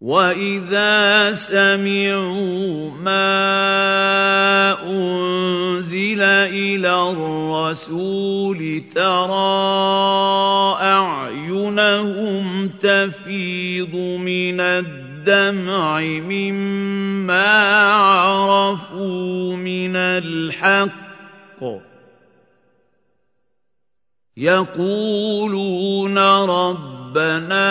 وَإِذَا سَمِعُوا مَا أُنزِلَ إِلَى الرَّسُولِ تَرَىٰ أَعْيُنَهُمْ تَفِيضُ مِنَ الدَّمْعِ مِمَّا عَرَفُوا مِنَ الْحَقِّ يَقُولُونَ رَبَّنَا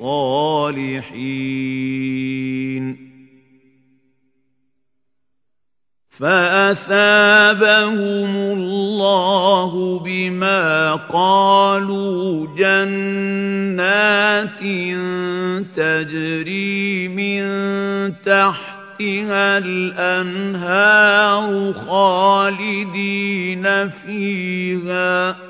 الصَّالِحِينَ. فَأَثَابَهُمُ اللَّهُ بِمَا قَالُوا جَنَّاتٍ تَجْرِي مِن تَحْتِهَا الْأَنْهَارُ خَالِدِينَ فِيهَا ۚ.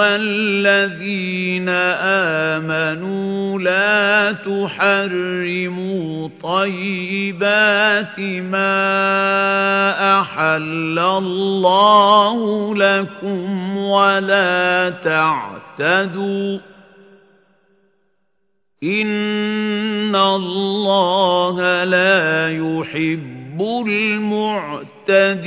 أَيُّهَا الَّذِينَ آمَنُوا لَا تُحَرِّمُوا طَيِّبَاتِ مَا أَحَلَّ اللَّهُ لَكُمْ وَلَا تَعْتَدُوا ۚ إِنَّ اللَّهَ لَا يُحِبُّ الْمُعْتَدِينَ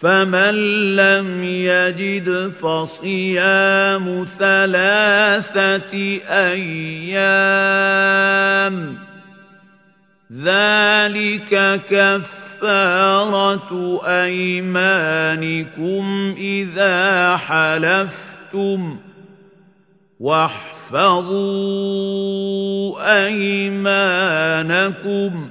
فَمَن لَّمْ يَجِدْ فَصِيَامُ ثَلَاثَةِ أَيَّامٍ ۚ ذَٰلِكَ كَفَّارَةُ أَيْمَانِكُمْ إِذَا حَلَفْتُمْ ۚ وَاحْفَظُوا أَيْمَانَكُمْ ۚ